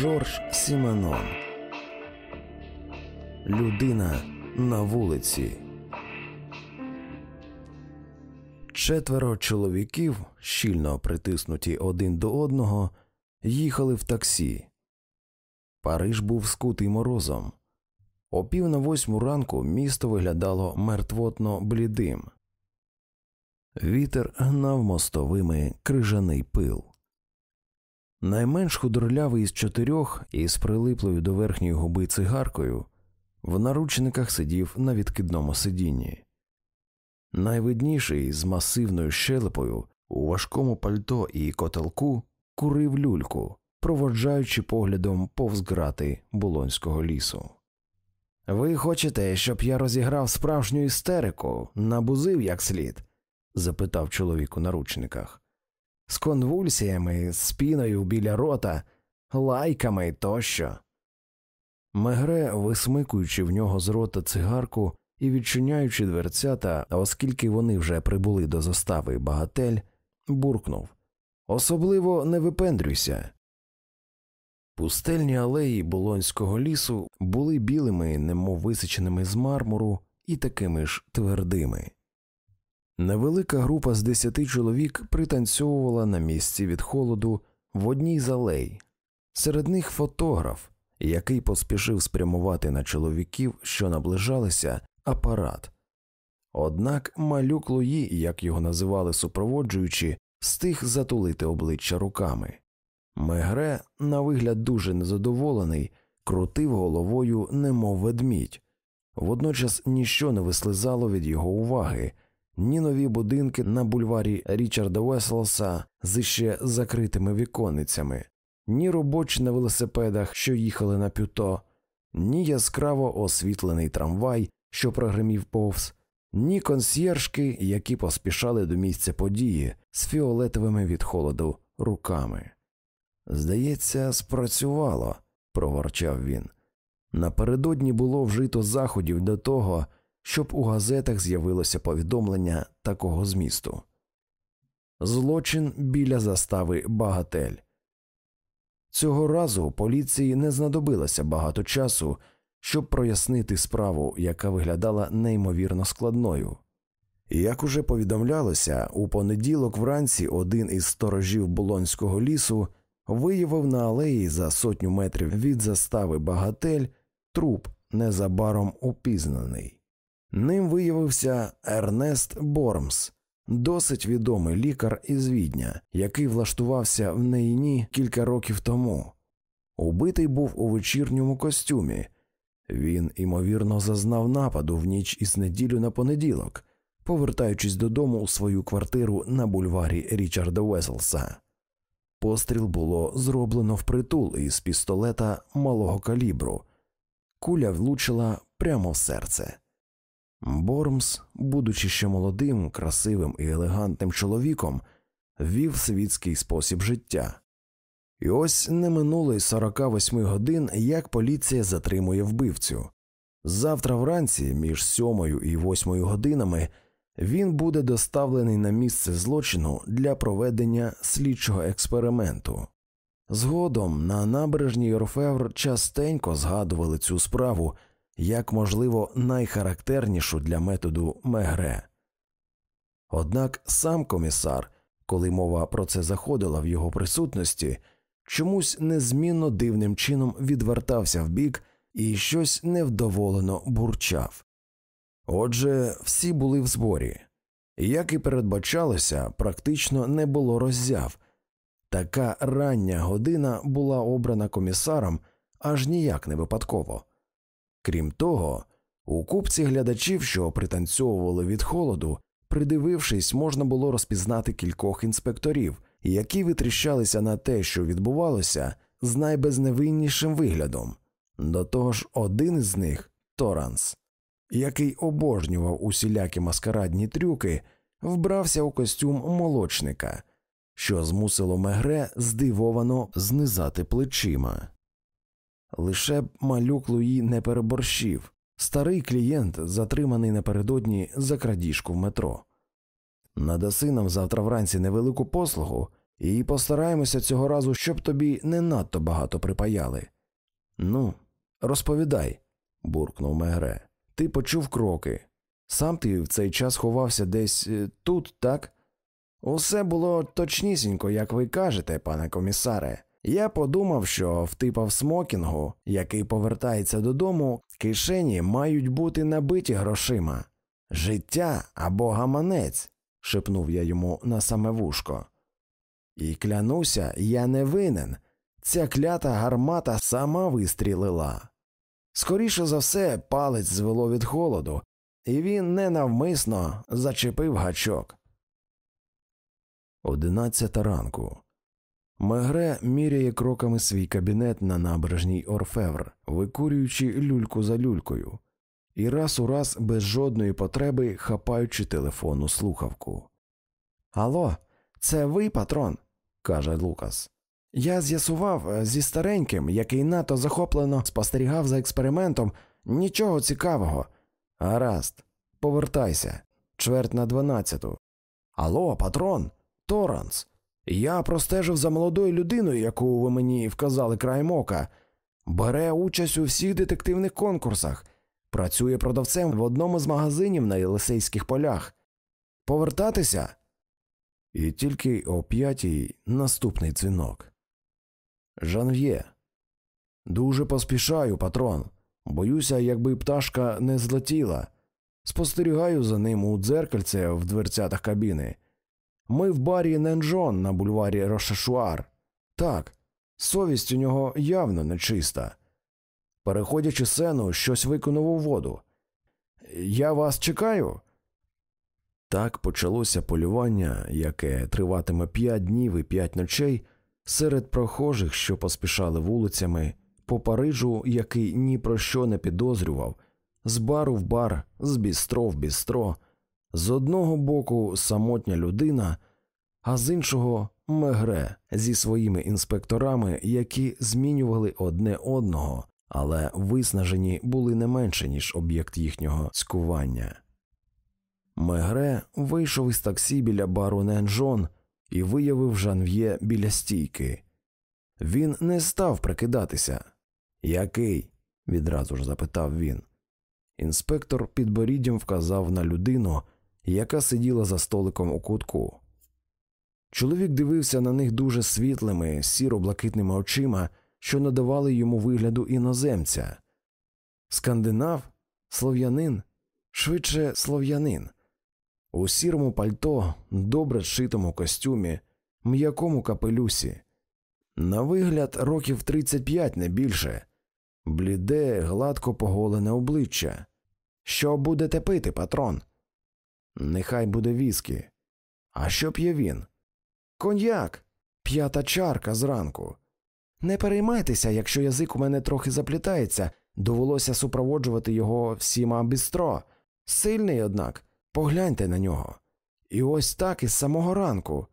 Жорж Сіменон Людина на вулиці. Четверо чоловіків, щільно притиснуті один до одного, їхали в таксі. Париж був скутий морозом. О пів на восьму ранку місто виглядало мертвотно блідим. Вітер гнав мостовими крижаний пил. Найменш худорлявий із чотирьох із прилиплою до верхньої губи цигаркою в наручниках сидів на відкидному сидінні. Найвидніший з масивною щелепою у важкому пальто і котелку курив люльку, проводжаючи поглядом повз грати булонського лісу. Ви хочете, щоб я розіграв справжню істерику, набузив як слід? запитав чоловік у наручниках. З конвульсіями, з піною біля рота, лайками тощо. Мегре, висмикуючи в нього з рота цигарку і відчиняючи дверцята, оскільки вони вже прибули до застави багатель, буркнув Особливо не випендрюйся. Пустельні алеї Болонського лісу були білими, немов висиченими з мармуру, і такими ж твердими. Невелика група з десяти чоловік пританцьовувала на місці від холоду в одній з алей. Серед них фотограф, який поспішив спрямувати на чоловіків, що наближалися, апарат. Однак малюк Луї, як його називали супроводжуючи, стиг затулити обличчя руками. Мегре, на вигляд дуже незадоволений, крутив головою, немов ведмідь. Водночас ніщо не вислизало від його уваги, ні нові будинки на бульварі Річарда Веселса з ще закритими віконницями, ні робочі на велосипедах, що їхали на пюто, ні яскраво освітлений трамвай, що прогримів повз, ні консьєржки, які поспішали до місця події з фіолетовими від холоду руками. Здається, спрацювало, проворчав він. Напередодні було вжито заходів до того, щоб у газетах з'явилося повідомлення такого змісту. Злочин біля застави Багатель. Цього разу поліції не знадобилося багато часу, щоб прояснити справу, яка виглядала неймовірно складною. Як уже повідомлялося, у понеділок вранці один із сторожів Болонського лісу виявив на алеї за сотню метрів від застави Багатель труп незабаром упізнаний. Ним виявився Ернест Бормс, досить відомий лікар із відня, який влаштувався в Нейні кілька років тому. Убитий був у вечірньому костюмі. Він, імовірно, зазнав нападу в ніч із неділю на понеділок, повертаючись додому у свою квартиру на бульварі Річарда Веселса. Постріл було зроблено впритул із пістолета малого калібру. Куля влучила прямо в серце. Бормс, будучи ще молодим, красивим і елегантним чоловіком, вів світський спосіб життя. І ось не минуло й 48 годин, як поліція затримує вбивцю. Завтра вранці, між сьомою і восьмою годинами, він буде доставлений на місце злочину для проведення слідчого експерименту. Згодом на набережній Орфевр частенько згадували цю справу як можливо найхарактернішу для методу Мегре. Однак сам комісар, коли мова про це заходила в його присутності, чомусь незмінно дивним чином відвертався вбік і щось невдоволено бурчав. Отже, всі були в зборі, як і передбачалося, практично не було роззяв. Така рання година була обрана комісаром аж ніяк не випадково. Крім того, у купці глядачів, що пританцьовували від холоду, придивившись, можна було розпізнати кількох інспекторів, які витріщалися на те, що відбувалося, з найбезневиннішим виглядом. До того ж, один з них Торанс, який обожнював усілякі маскарадні трюки, вбрався у костюм молочника, що змусило Мегре здивовано знизати плечима. Лише б малюк Луї не переборщив старий клієнт, затриманий напередодні за крадіжку в метро. Надаси нам завтра вранці невелику послугу, І постараємося цього разу, щоб тобі не надто багато припаяли. Ну, розповідай, буркнув Мегре. Ти почув кроки. Сам ти в цей час ховався десь е, тут, так? Усе було точнісінько, як ви кажете, пане комісаре. Я подумав, що в типа в смокінгу, який повертається додому, кишені мають бути набиті грошима. Життя або гаманець, шепнув я йому на саме вушко. І клянуся, я не винен. Ця клята гармата сама вистрілила. Скоріше за все, палець звело від холоду, і він ненавмисно зачепив гачок. Одинадцята ранку. Мегре міряє кроками свій кабінет на набережній Орфевр, викурюючи люльку за люлькою, і раз у раз без жодної потреби хапаючи телефонну слухавку. Алло, це ви, патрон? каже Лукас. Я з'ясував е, зі стареньким, який надто захоплено спостерігав за експериментом, нічого цікавого. Гаразд, повертайся, чверть на дванадцяту. Алло, патрон, Торанс. Я простежив за молодою людиною, яку ви мені вказали краєм ока. Бере участь у всіх детективних конкурсах, працює продавцем в одному з магазинів на Єлисейських полях. Повертатися? І тільки о п'ятій наступний дзвінок. Жанв'є. Дуже поспішаю, патрон. Боюся, якби пташка не злетіла. Спостерігаю за ним у дзеркальце в дверцятах кабіни. Ми в барі Ненджон на бульварі Рошешуар. Так, совість у нього явно нечиста. Переходячи сцену, щось виконав у воду. Я вас чекаю. Так почалося полювання, яке триватиме п'ять днів і п'ять ночей серед прохожих, що поспішали вулицями, по Парижу, який ні про що не підозрював, з бару в бар, з бістро в бістро, з одного боку самотня людина, а з іншого мегре зі своїми інспекторами, які змінювали одне одного, але виснажені були не менше, ніж об'єкт їхнього цькування. Мегре вийшов із таксі біля бару Ненжон і виявив Жанв'є біля стійки. Він не став прикидатися. Який? відразу ж запитав він. Інспектор підборіддям вказав на людину, яка сиділа за столиком у кутку. Чоловік дивився на них дуже світлими, сіро-блакитними очима, що надавали йому вигляду іноземця. Скандинав, слов'янин, швидше слов'янин, у сірому пальто, добре зшитому костюмі, м'якому капелюсі. На вигляд, років 35 не більше, бліде, гладко поголене обличчя. Що будете пити, патрон? Нехай буде віскі. А що п'є він? Коньяк, п'ята чарка зранку. Не переймайтеся, якщо язик у мене трохи заплітається, довелося супроводжувати його всіма бістро. Сильний, однак, погляньте на нього. І ось так із самого ранку.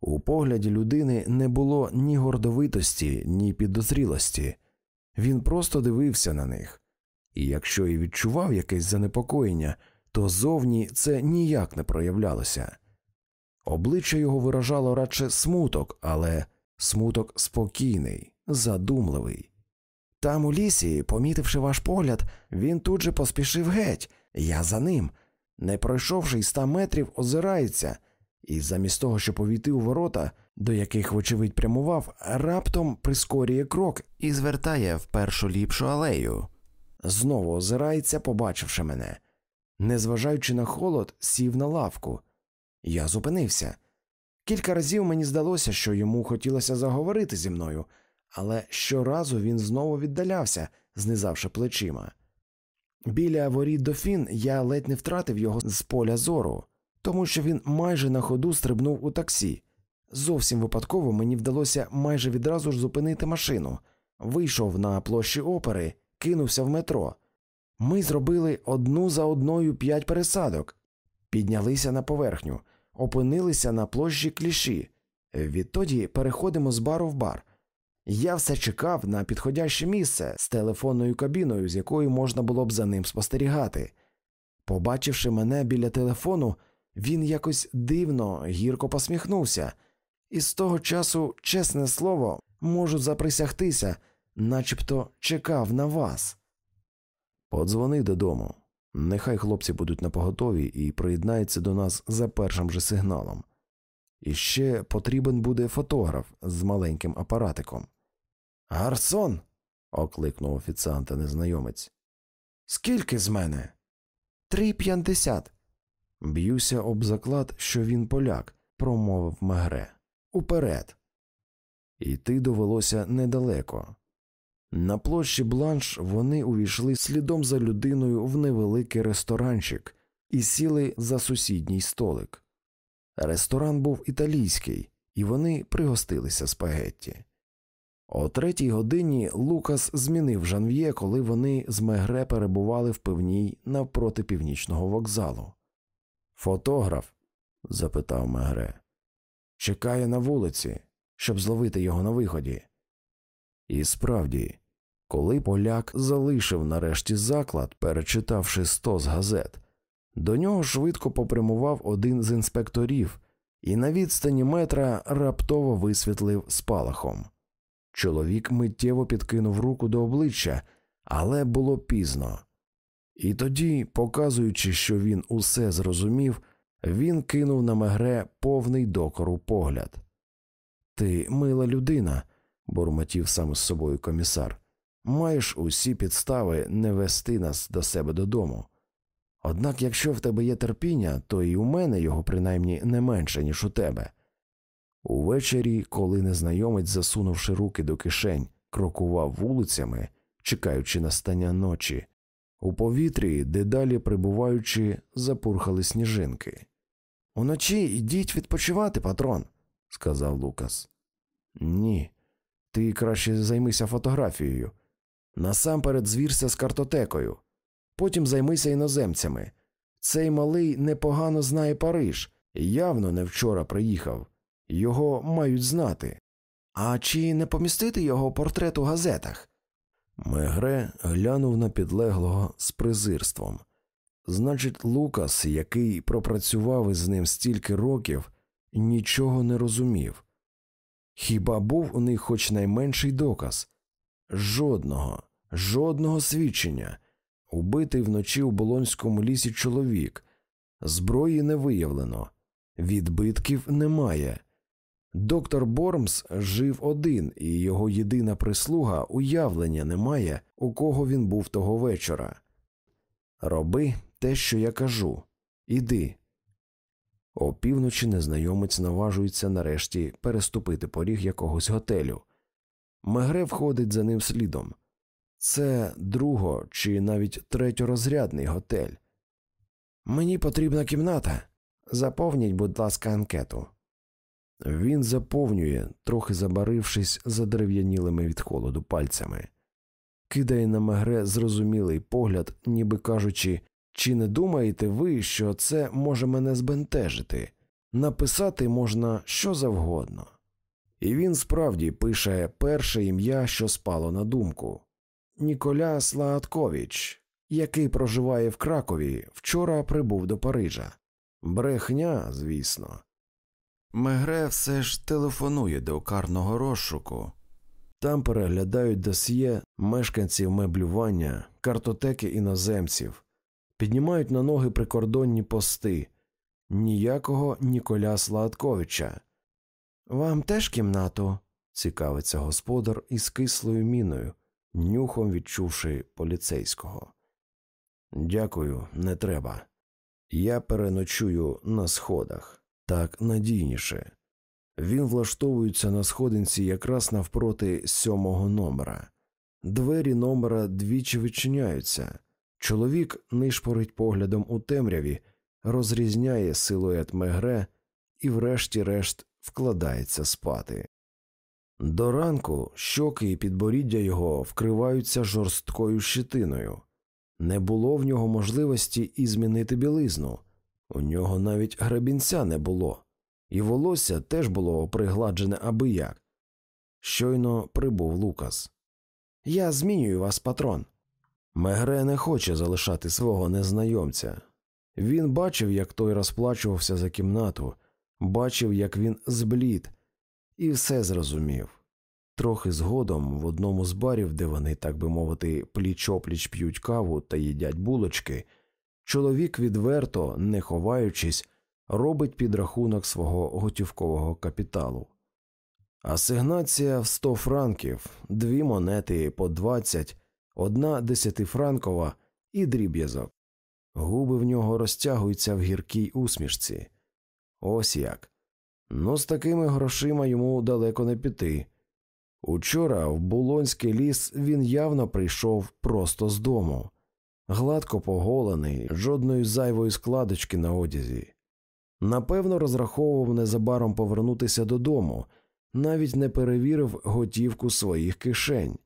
У погляді людини не було ні гордовитості, ні підозрілості. Він просто дивився на них, і якщо і відчував якесь занепокоєння, то зовні це ніяк не проявлялося. Обличчя його виражало радше смуток, але смуток спокійний, задумливий. Там у лісі, помітивши ваш погляд, він тут же поспішив геть, я за ним. Не пройшовши й ста метрів, озирається, і замість того, щоб увійти у ворота, до яких, вочевидь, прямував, раптом прискорює крок і звертає в першу ліпшу алею. Знову озирається, побачивши мене. Незважаючи на холод, сів на лавку. Я зупинився. Кілька разів мені здалося, що йому хотілося заговорити зі мною, але щоразу він знову віддалявся, знизавши плечима. Біля воріт дофін я ледь не втратив його з поля зору, тому що він майже на ходу стрибнув у таксі. Зовсім випадково мені вдалося майже відразу ж зупинити машину, вийшов на площі опери, кинувся в метро. Ми зробили одну за одною п'ять пересадок, піднялися на поверхню, опинилися на площі кліші. Відтоді переходимо з бару в бар. Я все чекав на підходяще місце з телефонною кабіною, з якою можна було б за ним спостерігати. Побачивши мене біля телефону, він якось дивно, гірко посміхнувся, і з того часу, чесне слово, можу заприсягтися, начебто чекав на вас. Подзвони додому. Нехай хлопці будуть напоготові і приєднаються до нас за першим же сигналом. І ще потрібен буде фотограф з маленьким апаратиком. Гарсон. окликнув офіціанта незнайомець. Скільки з мене? Три п'ятдесят. Б'юся об заклад, що він поляк, промовив Мегре. Уперед. Іти довелося недалеко. На площі Бланш вони увійшли слідом за людиною в невеликий ресторанчик і сіли за сусідній столик. Ресторан був італійський, і вони пригостилися спагетті. О третій годині Лукас змінив жанв'є, коли вони з Мегре перебували в пивній навпроти північного вокзалу. Фотограф? запитав Мегре. Чекає на вулиці, щоб зловити його на виході. І справді, коли поляк залишив нарешті заклад, перечитавши сто з газет, до нього швидко попрямував один з інспекторів і на відстані метра раптово висвітлив спалахом. Чоловік миттєво підкинув руку до обличчя, але було пізно. І тоді, показуючи, що він усе зрозумів, він кинув на мегре повний докору погляд. Ти мила людина, бурмотів сам з собою комісар, маєш усі підстави не вести нас до себе додому. Однак, якщо в тебе є терпіння, то і у мене його принаймні не менше, ніж у тебе. Увечері, коли незнайомець, засунувши руки до кишень, крокував вулицями, чекаючи настання ночі, у повітрі, дедалі прибуваючи, запурхали сніжинки. Уночі йдіть відпочивати, патрон, сказав Лукас. Ні, ти краще займися фотографією. Насамперед звірся з картотекою, потім займися іноземцями. Цей малий непогано знає Париж, явно не вчора приїхав. Його мають знати. А чи не помістити його портрет у газетах? Мегре глянув на підлеглого з презирством. Значить, Лукас, який пропрацював із ним стільки років, нічого не розумів. Хіба був у них хоч найменший доказ? Жодного, жодного свідчення. Убитий вночі у Болонському лісі чоловік, зброї не виявлено, відбитків немає. Доктор Бормс жив один, і його єдина прислуга уявлення немає, у кого він був того вечора. Роби те, що я кажу, іди. Опівночі незнайомець наважується нарешті переступити поріг якогось готелю. Мегре входить за ним слідом. Це друго чи навіть третьорозрядний готель. Мені потрібна кімната. Заповніть, будь ласка, анкету. Він заповнює, трохи забарившись задерев'янілими від холоду пальцями, кидає на Мегре зрозумілий погляд, ніби кажучи, чи не думаєте ви, що це може мене збентежити? Написати можна що завгодно. І він справді пише перше ім'я, що спало на думку Ніколяс Лааткович, який проживає в Кракові, вчора прибув до Парижа. Брехня, звісно. Мегре все ж телефонує до карного розшуку. Там переглядають досьє мешканців меблювання, картотеки іноземців, піднімають на ноги прикордонні пости, ніякого Ніколя Сладковича. Вам теж кімнату? цікавиться господар із кислою міною, нюхом відчувши поліцейського. Дякую, не треба. Я переночую на сходах так надійніше. Він влаштовується на сходинці якраз навпроти сьомого номера. Двері номера двічі відчиняються. Чоловік нишпорить поглядом у темряві, розрізняє силует мегре і, врешті-решт, вкладається спати. До ранку щоки і підборіддя його вкриваються жорсткою щитиною. Не було в нього можливості і змінити білизну, у нього навіть гребінця не було, і волосся теж було пригладжене аби як. Щойно прибув Лукас. Я змінюю вас, патрон. Мегре не хоче залишати свого незнайомця. Він бачив, як той розплачувався за кімнату, бачив, як він зблід, і все зрозумів. Трохи згодом в одному з барів, де вони, так би мовити, пліч опліч п'ють каву та їдять булочки, чоловік відверто, не ховаючись, робить підрахунок свого готівкового капіталу. Асигнація в 100 франків, дві монети по 20, одна десятифранкова і дріб'язок. Губи в нього розтягуються в гіркій усмішці. Ось як. Ну, з такими грошима йому далеко не піти. Учора в Булонський ліс він явно прийшов просто з дому, гладко поголений, жодної зайвої складочки на одязі. Напевно, розраховував незабаром повернутися додому, навіть не перевірив готівку своїх кишень.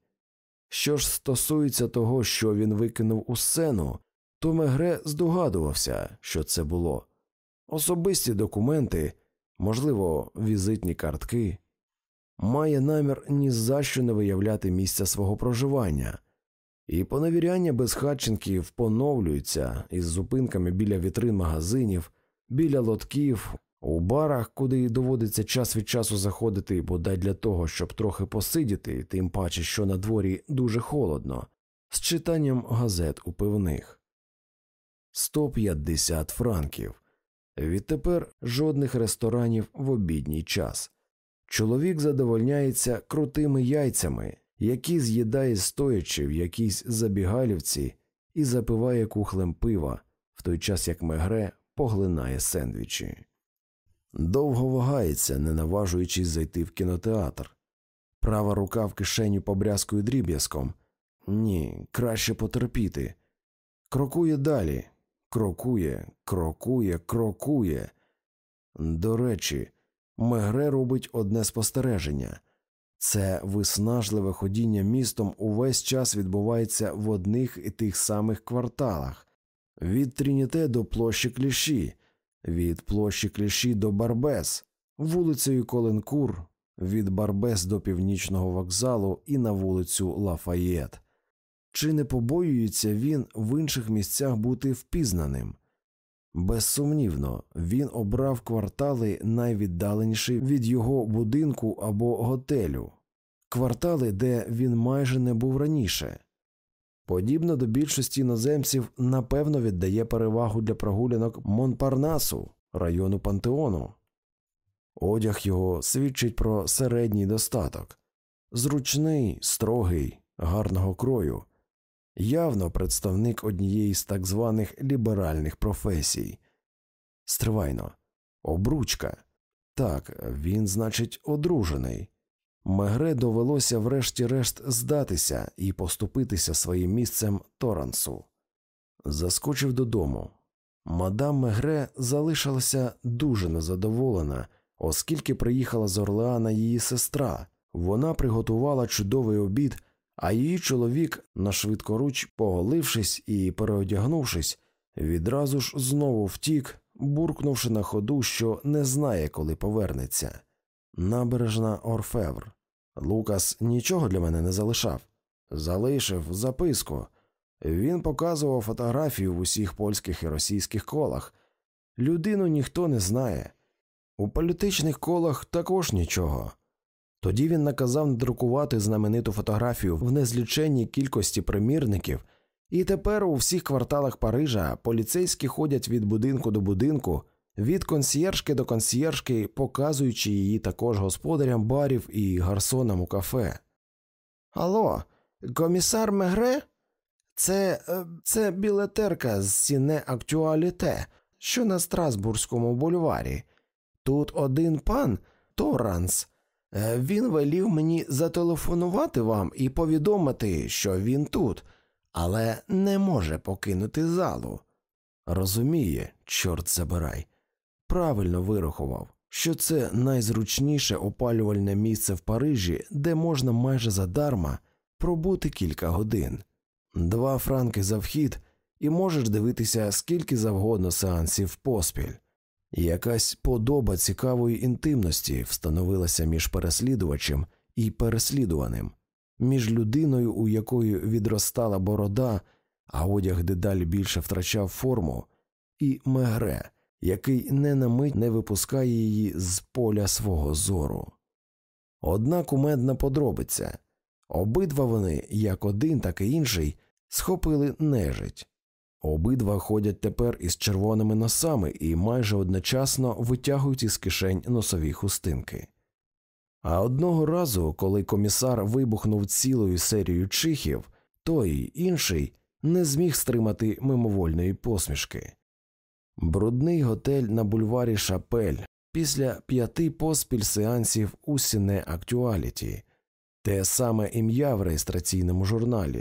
Що ж стосується того, що він викинув у сцену, то Мегре здогадувався, що це було. Особисті документи, можливо, візитні картки має намір ні за що не виявляти місця свого проживання, і поневіряння безхатченків поновлюються із зупинками біля вітрин магазинів, біля лотків, у барах, куди доводиться час від часу заходити, бодай для того, щоб трохи посидіти, тим паче, що на дворі дуже холодно, з читанням газет у пивних. 150 франків. Відтепер жодних ресторанів в обідній час. Чоловік задовольняється крутими яйцями, які з'їдає стоячи в якійсь забігалівці і запиває кухлем пива, в той час як мегре поглинає сендвічі. Довго вагається, не наважуючись зайти в кінотеатр. Права рука в кишеню побрязкує дріб'язком. Ні, краще потерпіти. Крокує далі, крокує, крокує, крокує. До речі, Мегре робить одне спостереження це виснажливе ходіння містом увесь час відбувається в одних і тих самих кварталах від Трініте до площі кліші, від площі кліші до Барбес, вулицею Коленкур, від Барбес до північного вокзалу і на вулицю Лафаєт. Чи не побоюється він в інших місцях бути впізнаним? Безсумнівно, він обрав квартали найвіддаленіші від його будинку або готелю, квартали, де він майже не був раніше. Подібно до більшості іноземців, напевно, віддає перевагу для прогулянок Монпарнасу, району Пантеону. Одяг його свідчить про середній достаток, зручний, строгий, гарного крою явно представник однієї з так званих ліберальних професій. Стривайно, обручка. Так, він, значить, одружений. Мегре довелося врешті-решт здатися і поступитися своїм місцем Торансу. Заскочив додому. Мадам Мегре залишилася дуже незадоволена, оскільки приїхала з Орлеана її сестра. Вона приготувала чудовий обід а її чоловік, на швидкоруч поголившись і переодягнувшись, відразу ж знову втік, буркнувши на ходу, що не знає, коли повернеться. Набережна Орфевр. Лукас нічого для мене не залишав. Залишив записку. Він показував фотографію в усіх польських і російських колах. Людину ніхто не знає. У політичних колах також нічого. Тоді він наказав надрукувати знамениту фотографію в незліченній кількості примірників, і тепер у всіх кварталах Парижа поліцейські ходять від будинку до будинку, від консьєршки до консьєршки, показуючи її також господарям барів і гарсонам у кафе. Алло, комісар Мегре? Це е, це білетерка з сіне актуаліте, що на Страсбурзькому бульварі. Тут один пан Торанс. Е, він велів мені зателефонувати вам і повідомити, що він тут, але не може покинути залу. Розуміє, чорт забирай. Правильно вирахував, що це найзручніше опалювальне місце в Парижі, де можна майже задарма пробути кілька годин, два франки за вхід, і можеш дивитися скільки завгодно сеансів поспіль. Якась подоба цікавої інтимності встановилася між переслідувачем і переслідуваним, між людиною, у якої відростала борода, а одяг дедалі більше втрачав форму, і мегре, який не на мить не випускає її з поля свого зору. Одна кумедна подробиця обидва вони, як один, так і інший, схопили нежить. Обидва ходять тепер із червоними носами і майже одночасно витягують із кишень носові хустинки. А одного разу, коли комісар вибухнув цілою серією чихів, той інший не зміг стримати мимовольної посмішки. Брудний готель на бульварі Шапель. Після п'яти поспіль сеансів у Сіне Актуаліті, те саме ім'я в реєстраційному журналі,